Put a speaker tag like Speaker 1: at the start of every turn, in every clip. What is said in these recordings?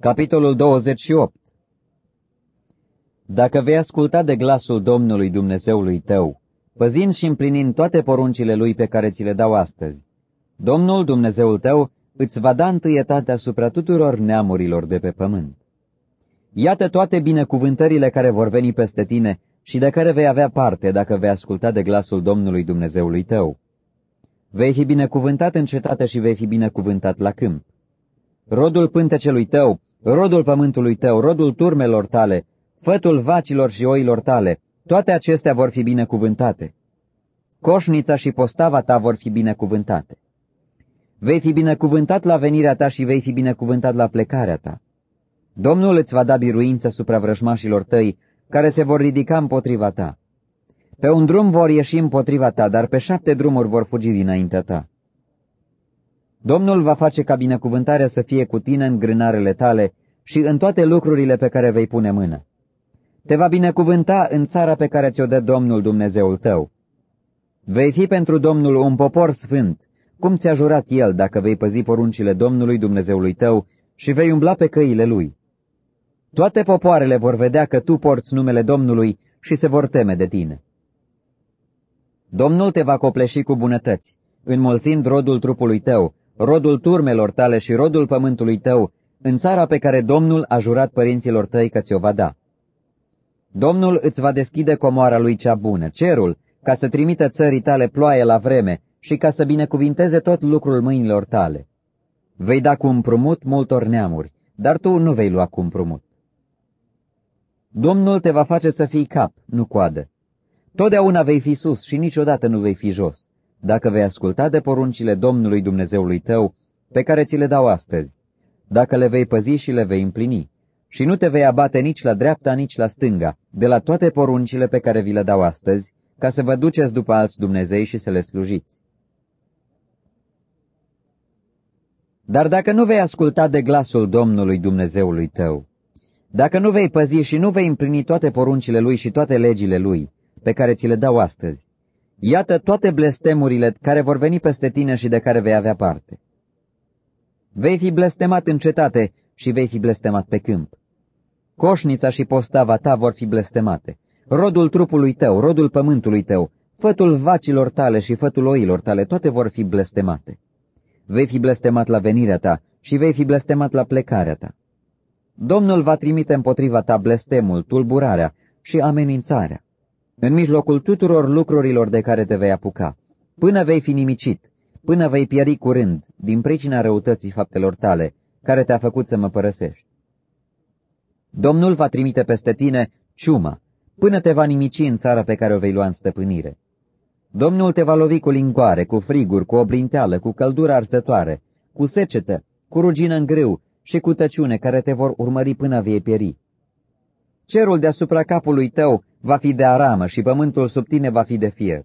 Speaker 1: Capitolul 28 Dacă vei asculta de glasul Domnului Dumnezeului tău, păzind și împlinind toate poruncile Lui pe care ți le dau astăzi, Domnul Dumnezeul tău îți va da întâietate asupra tuturor neamurilor de pe pământ. Iată toate binecuvântările care vor veni peste tine și de care vei avea parte dacă vei asculta de glasul Domnului Dumnezeului tău. Vei fi binecuvântat în cetate și vei fi binecuvântat la câmp. Rodul pântecelui tău rodul pământului tău, rodul turmelor tale, fătul vacilor și oilor tale, toate acestea vor fi binecuvântate. Coșnița și postava ta vor fi binecuvântate. Vei fi binecuvântat la venirea ta și vei fi binecuvântat la plecarea ta. Domnul îți va da biruință supra vrăjmașilor tăi, care se vor ridica împotriva ta. Pe un drum vor ieși împotriva ta, dar pe șapte drumuri vor fugi dinaintea ta. Domnul va face ca binecuvântarea să fie cu tine în grânarele tale și în toate lucrurile pe care vei pune mână. Te va binecuvânta în țara pe care ți-o dă Domnul Dumnezeul tău. Vei fi pentru Domnul un popor sfânt, cum ți-a jurat El dacă vei păzi poruncile Domnului Dumnezeului tău și vei umbla pe căile Lui. Toate popoarele vor vedea că tu porți numele Domnului și se vor teme de tine. Domnul te va copleși cu bunătăți, înmulțind rodul trupului tău, rodul turmelor tale și rodul pământului tău, în țara pe care Domnul a jurat părinților tăi că ți-o va da. Domnul îți va deschide comoara lui cea bună, cerul, ca să trimită țării tale ploaie la vreme și ca să binecuvinteze tot lucrul mâinilor tale. Vei da cu împrumut multor neamuri, dar tu nu vei lua cu împrumut. Domnul te va face să fii cap, nu coadă. Totdeauna vei fi sus și niciodată nu vei fi jos dacă vei asculta de poruncile Domnului Dumnezeului tău, pe care ți le dau astăzi, dacă le vei păzi și le vei împlini, și nu te vei abate nici la dreapta, nici la stânga, de la toate poruncile pe care vi le dau astăzi, ca să vă duceți după alți Dumnezei și să le slujiți. Dar dacă nu vei asculta de glasul Domnului Dumnezeului tău, dacă nu vei păzi și nu vei împlini toate poruncile Lui și toate legile Lui, pe care ți le dau astăzi, Iată toate blestemurile care vor veni peste tine și de care vei avea parte. Vei fi blestemat în cetate și vei fi blestemat pe câmp. Coșnița și postava ta vor fi blestemate. Rodul trupului tău, rodul pământului tău, fătul vacilor tale și fătul oilor tale, toate vor fi blestemate. Vei fi blestemat la venirea ta și vei fi blestemat la plecarea ta. Domnul va trimite împotriva ta blestemul, tulburarea și amenințarea în mijlocul tuturor lucrurilor de care te vei apuca, până vei fi nimicit, până vei pieri curând, din pricina răutății faptelor tale, care te-a făcut să mă părăsești. Domnul va trimite peste tine ciuma, până te va nimici în țara pe care o vei lua în stăpânire. Domnul te va lovi cu lingoare, cu friguri, cu oblinteală, cu căldură arzătoare, cu secetă, cu rugină în grâu și cu tăciune care te vor urmări până vei pieri. Cerul deasupra capului tău va fi de aramă și pământul sub tine va fi de fier.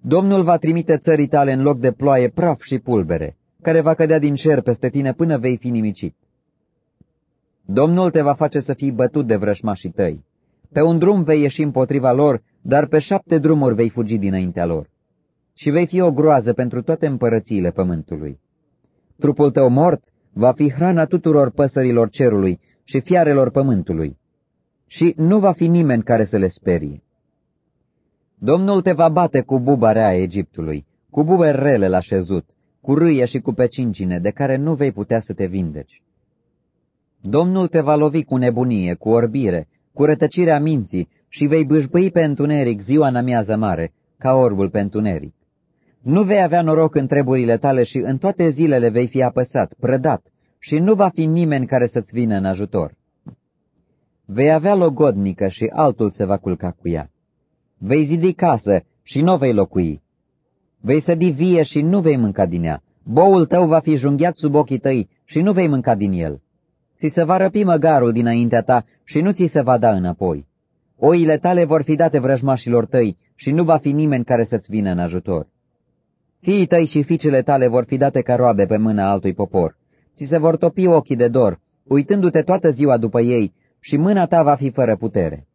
Speaker 1: Domnul va trimite țării tale în loc de ploaie praf și pulbere, care va cădea din cer peste tine până vei fi nimicit. Domnul te va face să fii bătut de vrășmașii tăi. Pe un drum vei ieși împotriva lor, dar pe șapte drumuri vei fugi dinaintea lor. Și vei fi o groază pentru toate împărățiile pământului. Trupul tău mort va fi hrana tuturor păsărilor cerului și fiarelor pământului și nu va fi nimeni care să le sperie. Domnul te va bate cu buba rea Egiptului, cu bube rele la șezut, cu râie și cu pecincine, de care nu vei putea să te vindeci. Domnul te va lovi cu nebunie, cu orbire, cu rătăcirea minții și vei bâșbâi pe întuneric ziua în amiază mare, ca orbul pe întuneric. Nu vei avea noroc în treburile tale și în toate zilele vei fi apăsat, prădat, și nu va fi nimeni care să-ți vină în ajutor. Vei avea logodnică și altul se va culca cu ea. Vei zidi casă și nu vei locui. Vei sădi vie și nu vei mânca din ea. Boul tău va fi junghiat sub ochii tăi și nu vei mânca din el. Ți se va răpi măgarul dinaintea ta și nu ți se va da înapoi. Oile tale vor fi date vrăjmașilor tăi și nu va fi nimeni care să-ți vină în ajutor. Fiii tăi și fiicele tale vor fi date ca roabe pe mâna altui popor. Ți se vor topi ochii de dor, uitându-te toată ziua după ei și mâna ta va fi fără putere.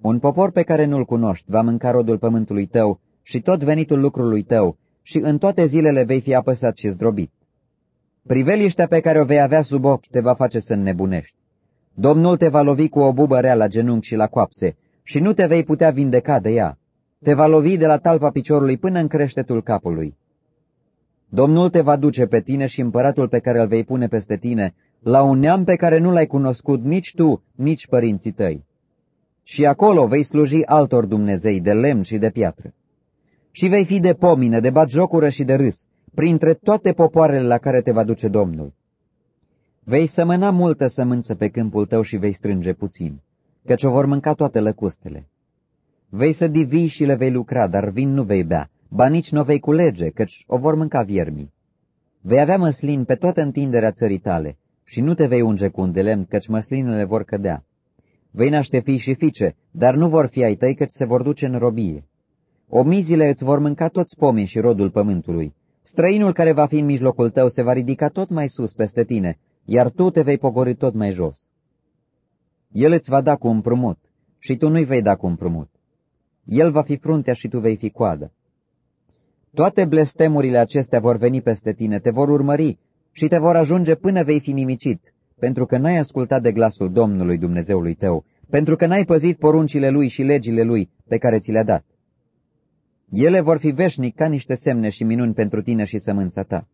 Speaker 1: Un popor pe care nu-l cunoști va mânca rodul pământului tău și tot venitul lucrului tău și în toate zilele vei fi apăsat și zdrobit. Priveliștea pe care o vei avea sub ochi te va face să înnebunești. Domnul te va lovi cu o bubă rea la genunchi și la coapse și nu te vei putea vindeca de ea. Te va lovi de la talpa piciorului până în creștetul capului. Domnul te va duce pe tine și împăratul pe care îl vei pune peste tine la un neam pe care nu l-ai cunoscut nici tu, nici părinții tăi. Și acolo vei sluji altor Dumnezei de lemn și de piatră. Și vei fi de pomine, de batjocură și de râs, printre toate popoarele la care te va duce Domnul. Vei sămăna multă sămânță pe câmpul tău și vei strânge puțin, căci o vor mânca toate lăcustele. Vei să divii și le vei lucra, dar vin nu vei bea, ba nici nu vei culege, căci o vor mânca viermii. Vei avea măslin pe toată întinderea țării tale și nu te vei unge cu un de lemn, căci măslinele vor cădea. Vei naște fii și fiice, dar nu vor fi ai tăi, căci se vor duce în robie. Omizile îți vor mânca toți pomii și rodul pământului. Străinul care va fi în mijlocul tău se va ridica tot mai sus peste tine, iar tu te vei pogori tot mai jos. El îți va da cu împrumut și tu nu-i vei da cu împrumut. El va fi fruntea și tu vei fi coadă. Toate blestemurile acestea vor veni peste tine, te vor urmări și te vor ajunge până vei fi nimicit, pentru că n-ai ascultat de glasul Domnului Dumnezeului tău, pentru că n-ai păzit poruncile Lui și legile Lui pe care ți le-a dat. Ele vor fi veșnic ca niște semne și minuni pentru tine și sămânța ta.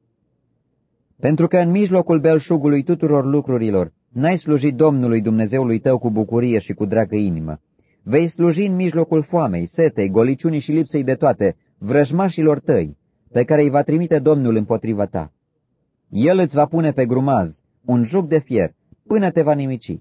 Speaker 1: Pentru că în mijlocul belșugului tuturor lucrurilor n-ai slujit Domnului Dumnezeului tău cu bucurie și cu dragă inimă. Vei sluji în mijlocul foamei, setei, goliciunii și lipsei de toate, vrăjmașilor tăi, pe care îi va trimite Domnul împotriva ta. El îți va pune pe grumaz un juc de fier, până te va nimici.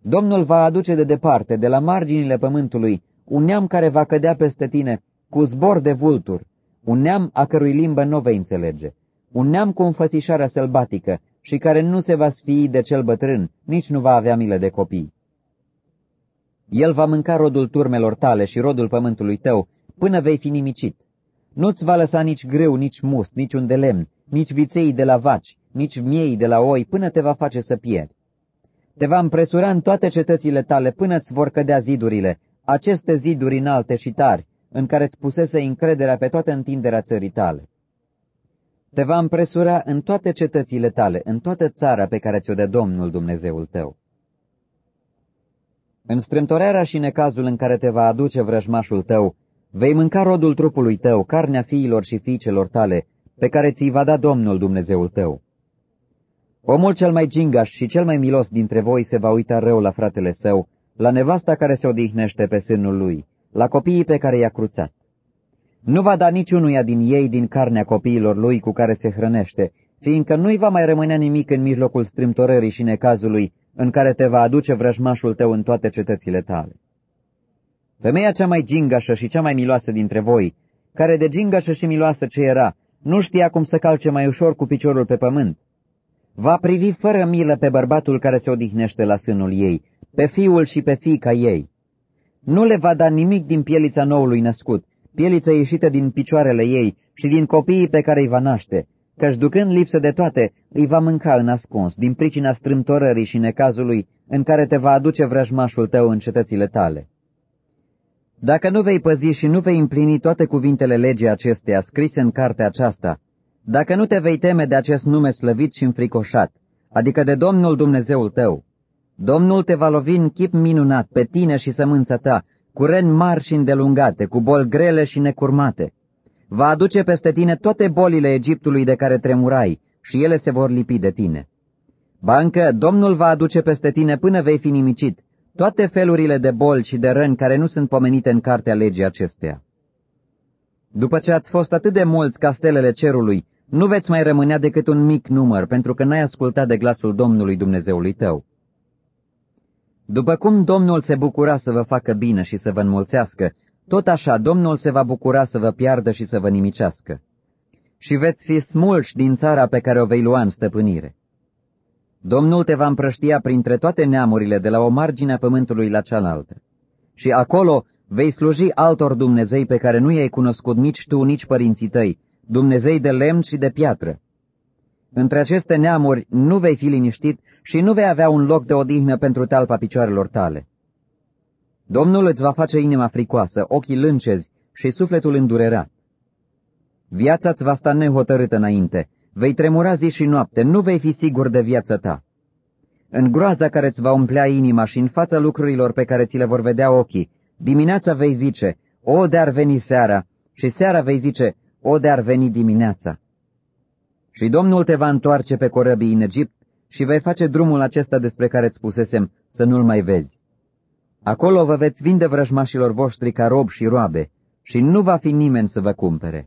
Speaker 1: Domnul va aduce de departe, de la marginile pământului, un neam care va cădea peste tine cu zbor de vulturi, un neam a cărui limbă nu vei înțelege, un neam cu înfățișarea sălbatică și care nu se va sfii de cel bătrân, nici nu va avea milă de copii. El va mânca rodul turmelor tale și rodul pământului tău, până vei fi nimicit. Nu-ți va lăsa nici greu, nici must, nici un de lemn, nici viței de la vaci, nici miei de la oi, până te va face să pierd. Te va împresura în toate cetățile tale până îți vor cădea zidurile, aceste ziduri înalte și tari, în care îți pusese încrederea pe toată întinderea țării tale. Te va împresura în toate cetățile tale, în toată țara pe care ți-o dă Domnul Dumnezeul tău. În strâmtorearea și necazul în care te va aduce vrăjmașul tău, vei mânca rodul trupului tău, carnea fiilor și fiicelor tale, pe care ți-i va da Domnul Dumnezeul tău. Omul cel mai gingaș și cel mai milos dintre voi se va uita rău la fratele său, la nevasta care se odihnește pe sânul lui, la copiii pe care i-a cruțat. Nu va da niciunuia din ei din carnea copiilor lui cu care se hrănește, fiindcă nu-i va mai rămânea nimic în mijlocul strâmtorării și necazului în care te va aduce vrăjmașul tău în toate cetățile tale. Femeia cea mai gingașă și cea mai miloasă dintre voi, care de gingașă și miloasă ce era, nu știa cum să calce mai ușor cu piciorul pe pământ, va privi fără milă pe bărbatul care se odihnește la sânul ei, pe fiul și pe fiica ei. Nu le va da nimic din pielița noului născut, pielița ieșită din picioarele ei și din copiii pe care îi va naște, căci ducând lipsă de toate, îi va mânca în ascuns, din pricina strâmtorării și necazului în care te va aduce vrăjmașul tău în cetățile tale. Dacă nu vei păzi și nu vei împlini toate cuvintele legii acesteia scrise în cartea aceasta, dacă nu te vei teme de acest nume slăvit și înfricoșat, adică de Domnul Dumnezeul tău, Domnul te va lovi în chip minunat pe tine și sămânța ta, cu reni mari și îndelungate, cu boli grele și necurmate. Va aduce peste tine toate bolile Egiptului de care tremurai și ele se vor lipi de tine. Bancă, Domnul va aduce peste tine până vei fi nimicit toate felurile de boli și de răni care nu sunt pomenite în cartea legii acesteia. După ce ați fost atât de mulți ca stelele cerului, nu veți mai rămânea decât un mic număr, pentru că n-ai ascultat de glasul Domnului Dumnezeului tău. După cum Domnul se bucura să vă facă bine și să vă înmulțească, tot așa Domnul se va bucura să vă piardă și să vă nimicească. Și veți fi smulși din țara pe care o vei lua în stăpânire. Domnul te va împrăștia printre toate neamurile de la o margine a pământului la cealaltă. Și acolo vei sluji altor Dumnezei pe care nu i-ai cunoscut nici tu, nici părinții tăi, Dumnezei de lemn și de piatră. Între aceste neamuri nu vei fi liniștit și nu vei avea un loc de odihnă pentru talpa picioarelor tale. Domnul îți va face inima fricoasă, ochii lâncezi și sufletul îndurerat. Viața îți va sta nehotărâtă înainte, Vei tremura zi și noapte, nu vei fi sigur de viața ta. În groaza care îți va umplea inima și în fața lucrurilor pe care ți le vor vedea ochii, dimineața vei zice, o, de-ar veni seara, și seara vei zice, o, de-ar veni dimineața. Și Domnul te va întoarce pe corăbii în Egipt și vei face drumul acesta despre care îți spusesem să nu-l mai vezi. Acolo vă veți vinde vrăjmașilor voștri ca rob și roabe și nu va fi nimeni să vă cumpere.